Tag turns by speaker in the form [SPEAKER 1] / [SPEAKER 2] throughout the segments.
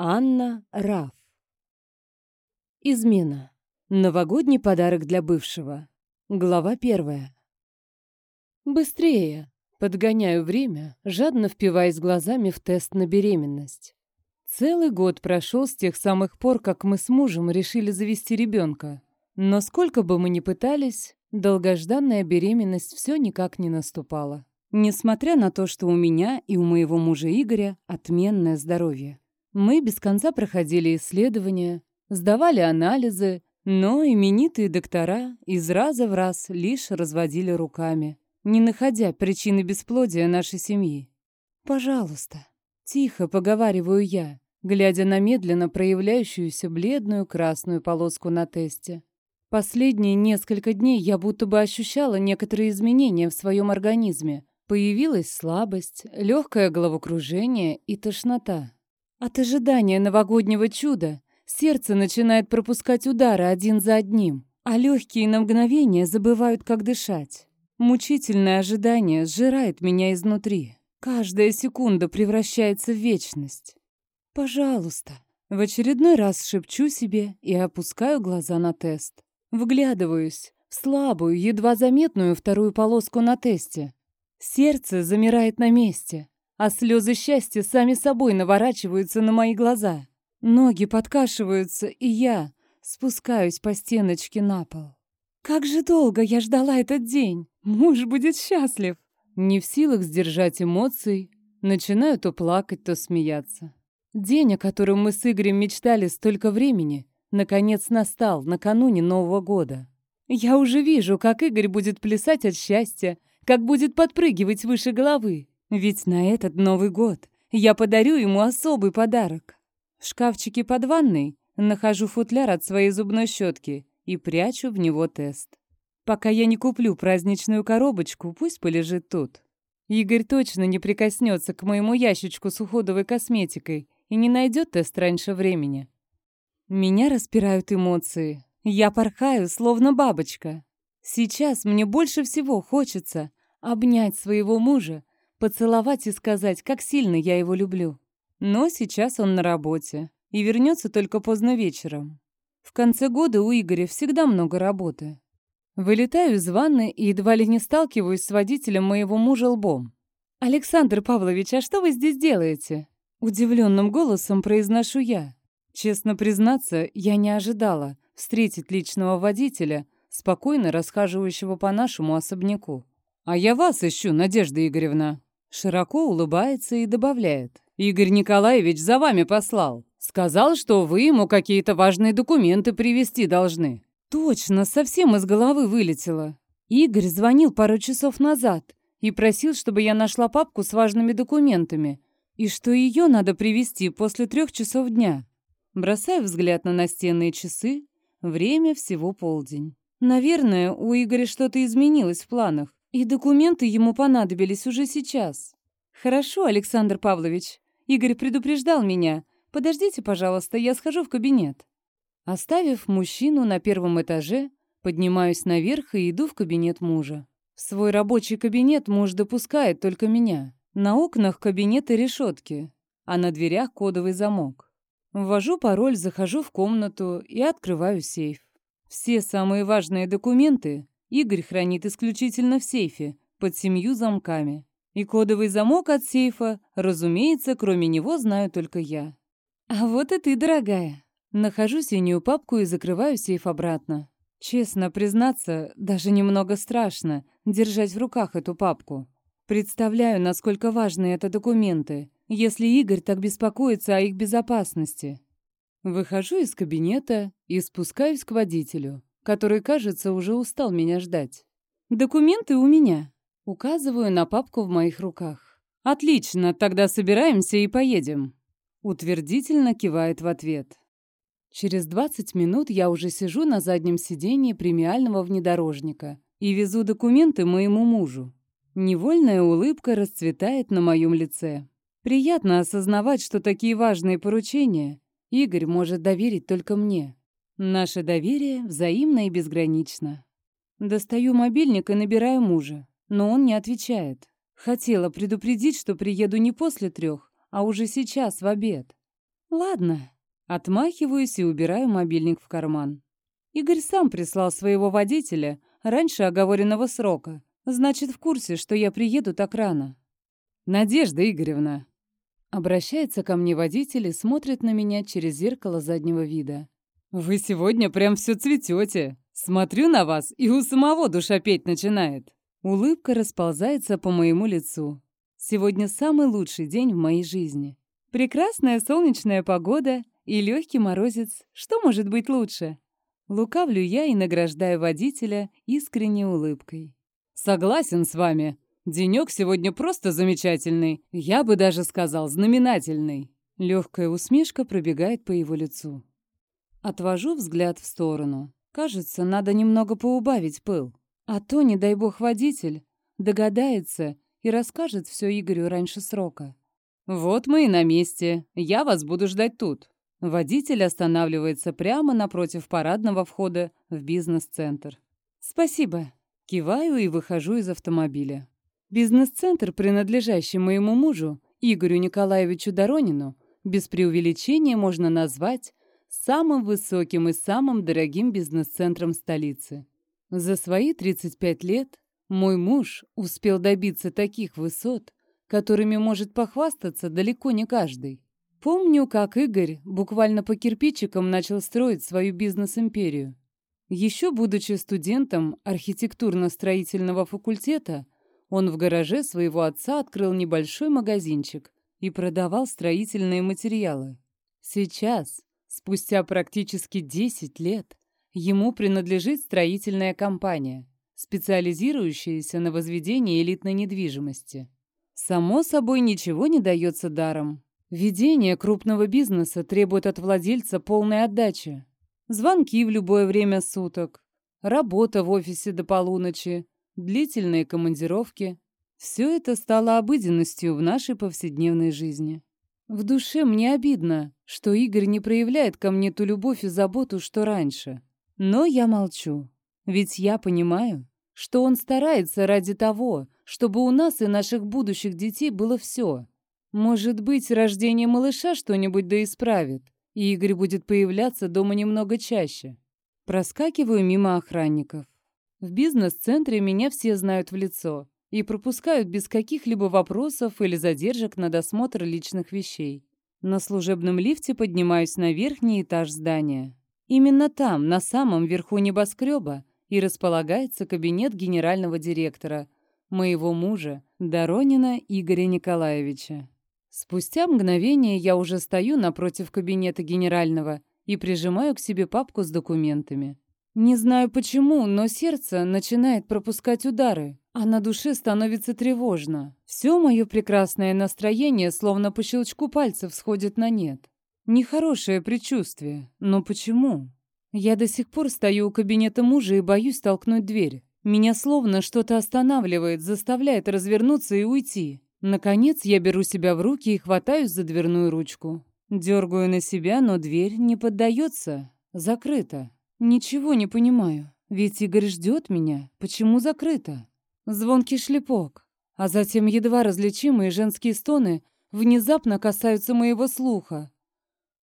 [SPEAKER 1] Анна Раф. Измена. Новогодний подарок для бывшего. Глава первая. Быстрее. Подгоняю время, жадно впиваясь глазами в тест на беременность. Целый год прошел с тех самых пор, как мы с мужем решили завести ребенка. Но сколько бы мы ни пытались, долгожданная беременность все никак не наступала. Несмотря на то, что у меня и у моего мужа Игоря отменное здоровье. Мы без конца проходили исследования, сдавали анализы, но именитые доктора из раза в раз лишь разводили руками, не находя причины бесплодия нашей семьи. «Пожалуйста», — тихо поговариваю я, глядя на медленно проявляющуюся бледную красную полоску на тесте. Последние несколько дней я будто бы ощущала некоторые изменения в своем организме. Появилась слабость, легкое головокружение и тошнота. От ожидания новогоднего чуда сердце начинает пропускать удары один за одним, а легкие на мгновение забывают, как дышать. Мучительное ожидание сжирает меня изнутри. Каждая секунда превращается в вечность. «Пожалуйста». В очередной раз шепчу себе и опускаю глаза на тест. Вглядываюсь в слабую, едва заметную вторую полоску на тесте. Сердце замирает на месте а слезы счастья сами собой наворачиваются на мои глаза. Ноги подкашиваются, и я спускаюсь по стеночке на пол. Как же долго я ждала этот день! Муж будет счастлив! Не в силах сдержать эмоций, начинаю то плакать, то смеяться. День, о котором мы с Игорем мечтали столько времени, наконец настал, накануне Нового года. Я уже вижу, как Игорь будет плясать от счастья, как будет подпрыгивать выше головы. Ведь на этот Новый год я подарю ему особый подарок. В шкафчике под ванной нахожу футляр от своей зубной щетки и прячу в него тест. Пока я не куплю праздничную коробочку, пусть полежит тут. Игорь точно не прикоснется к моему ящичку с уходовой косметикой и не найдет тест раньше времени. Меня распирают эмоции. Я порхаю, словно бабочка. Сейчас мне больше всего хочется обнять своего мужа поцеловать и сказать, как сильно я его люблю. Но сейчас он на работе и вернется только поздно вечером. В конце года у Игоря всегда много работы. Вылетаю из ванны и едва ли не сталкиваюсь с водителем моего мужа лбом. «Александр Павлович, а что вы здесь делаете?» Удивленным голосом произношу я. Честно признаться, я не ожидала встретить личного водителя, спокойно расхаживающего по нашему особняку. «А я вас ищу, Надежда Игоревна», Широко улыбается и добавляет. «Игорь Николаевич за вами послал. Сказал, что вы ему какие-то важные документы привезти должны». Точно, совсем из головы вылетело. Игорь звонил пару часов назад и просил, чтобы я нашла папку с важными документами и что ее надо привезти после трех часов дня. Бросаю взгляд на настенные часы. Время всего полдень. Наверное, у Игоря что-то изменилось в планах. И документы ему понадобились уже сейчас. Хорошо, Александр Павлович. Игорь предупреждал меня. Подождите, пожалуйста, я схожу в кабинет. Оставив мужчину на первом этаже, поднимаюсь наверх и иду в кабинет мужа. В свой рабочий кабинет муж допускает только меня. На окнах кабинета решетки, а на дверях кодовый замок. Ввожу пароль, захожу в комнату и открываю сейф. Все самые важные документы Игорь хранит исключительно в сейфе, под семью замками. И кодовый замок от сейфа, разумеется, кроме него знаю только я. А вот и ты, дорогая. Нахожу синюю папку и закрываю сейф обратно. Честно признаться, даже немного страшно держать в руках эту папку. Представляю, насколько важны это документы, если Игорь так беспокоится о их безопасности. Выхожу из кабинета и спускаюсь к водителю который, кажется, уже устал меня ждать. «Документы у меня». Указываю на папку в моих руках. «Отлично, тогда собираемся и поедем». Утвердительно кивает в ответ. Через 20 минут я уже сижу на заднем сидении премиального внедорожника и везу документы моему мужу. Невольная улыбка расцветает на моем лице. Приятно осознавать, что такие важные поручения Игорь может доверить только мне. Наше доверие взаимно и безгранично. Достаю мобильник и набираю мужа, но он не отвечает. Хотела предупредить, что приеду не после трех, а уже сейчас, в обед. Ладно. Отмахиваюсь и убираю мобильник в карман. Игорь сам прислал своего водителя раньше оговоренного срока. Значит, в курсе, что я приеду так рано. «Надежда Игоревна!» Обращается ко мне водитель и смотрит на меня через зеркало заднего вида. «Вы сегодня прям все цветете. Смотрю на вас, и у самого душа петь начинает». Улыбка расползается по моему лицу. Сегодня самый лучший день в моей жизни. Прекрасная солнечная погода и легкий морозец. Что может быть лучше? Лукавлю я и награждаю водителя искренней улыбкой. «Согласен с вами. Денек сегодня просто замечательный. Я бы даже сказал, знаменательный». Легкая усмешка пробегает по его лицу. Отвожу взгляд в сторону. Кажется, надо немного поубавить пыл. А то, не дай бог, водитель догадается и расскажет все Игорю раньше срока. «Вот мы и на месте. Я вас буду ждать тут». Водитель останавливается прямо напротив парадного входа в бизнес-центр. «Спасибо». Киваю и выхожу из автомобиля. Бизнес-центр, принадлежащий моему мужу, Игорю Николаевичу Доронину, без преувеличения можно назвать самым высоким и самым дорогим бизнес-центром столицы. За свои 35 лет мой муж успел добиться таких высот, которыми может похвастаться далеко не каждый. Помню, как Игорь буквально по кирпичикам начал строить свою бизнес-империю. Еще будучи студентом архитектурно-строительного факультета, он в гараже своего отца открыл небольшой магазинчик и продавал строительные материалы. Сейчас, спустя практически 10 лет, ему принадлежит строительная компания, специализирующаяся на возведении элитной недвижимости. Само собой, ничего не дается даром. Ведение крупного бизнеса требует от владельца полной отдачи. Звонки в любое время суток, работа в офисе до полуночи, длительные командировки. Все это стало обыденностью в нашей повседневной жизни. В душе мне обидно, что Игорь не проявляет ко мне ту любовь и заботу, что раньше. Но я молчу, ведь я понимаю, что он старается ради того, чтобы у нас и наших будущих детей было все. Может быть, рождение малыша что-нибудь да исправит и Игорь будет появляться дома немного чаще. Проскакиваю мимо охранников. В бизнес-центре меня все знают в лицо и пропускают без каких-либо вопросов или задержек на досмотр личных вещей. На служебном лифте поднимаюсь на верхний этаж здания. Именно там, на самом верху небоскреба, и располагается кабинет генерального директора, моего мужа, Доронина Игоря Николаевича. Спустя мгновение я уже стою напротив кабинета генерального и прижимаю к себе папку с документами. Не знаю почему, но сердце начинает пропускать удары, а на душе становится тревожно. Все мое прекрасное настроение словно по щелчку пальцев сходит на нет. Нехорошее предчувствие. Но почему? Я до сих пор стою у кабинета мужа и боюсь толкнуть дверь. Меня словно что-то останавливает, заставляет развернуться и уйти. Наконец я беру себя в руки и хватаюсь за дверную ручку. Дергаю на себя, но дверь не поддается. Закрыта. Ничего не понимаю. Ведь Игорь ждет меня. Почему закрыто? Звонкий шлепок. А затем едва различимые женские стоны внезапно касаются моего слуха.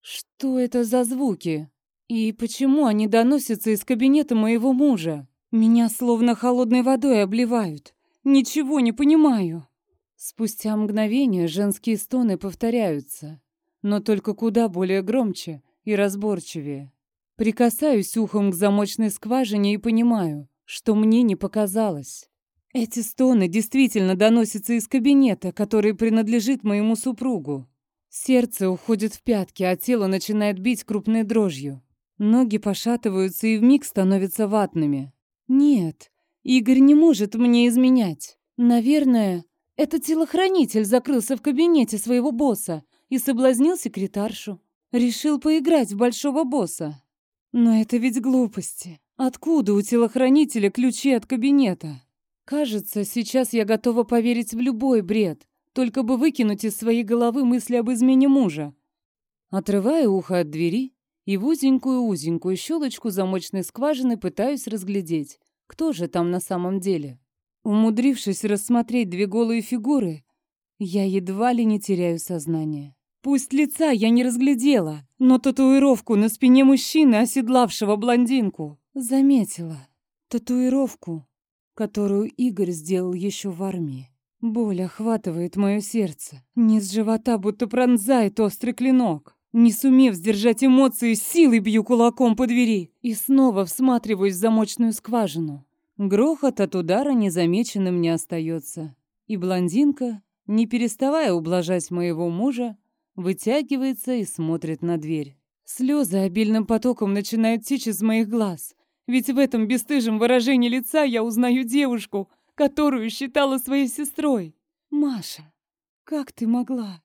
[SPEAKER 1] Что это за звуки? И почему они доносятся из кабинета моего мужа? Меня словно холодной водой обливают. Ничего не понимаю. Спустя мгновение женские стоны повторяются, но только куда более громче и разборчивее. Прикасаюсь ухом к замочной скважине и понимаю, что мне не показалось. Эти стоны действительно доносятся из кабинета, который принадлежит моему супругу. Сердце уходит в пятки, а тело начинает бить крупной дрожью. Ноги пошатываются и вмиг становятся ватными. Нет, Игорь не может мне изменять. Наверное, этот телохранитель закрылся в кабинете своего босса и соблазнил секретаршу. Решил поиграть в большого босса. Но это ведь глупости. Откуда у телохранителя ключи от кабинета? Кажется, сейчас я готова поверить в любой бред, только бы выкинуть из своей головы мысли об измене мужа. Отрываю ухо от двери и в узенькую-узенькую щелочку замочной скважины пытаюсь разглядеть, кто же там на самом деле. Умудрившись рассмотреть две голые фигуры, я едва ли не теряю сознание. Пусть лица я не разглядела, но татуировку на спине мужчины, оседлавшего блондинку, заметила. Татуировку, которую Игорь сделал еще в армии. Боль охватывает мое сердце. Низ живота будто пронзает острый клинок. Не сумев сдержать эмоции, силой бью кулаком по двери и снова всматриваюсь в замочную скважину. Грохот от удара незамеченным не остается. И блондинка, не переставая ублажать моего мужа, вытягивается и смотрит на дверь. Слезы обильным потоком начинают течь из моих глаз. Ведь в этом бесстыжем выражении лица я узнаю девушку, которую считала своей сестрой. «Маша, как ты могла?»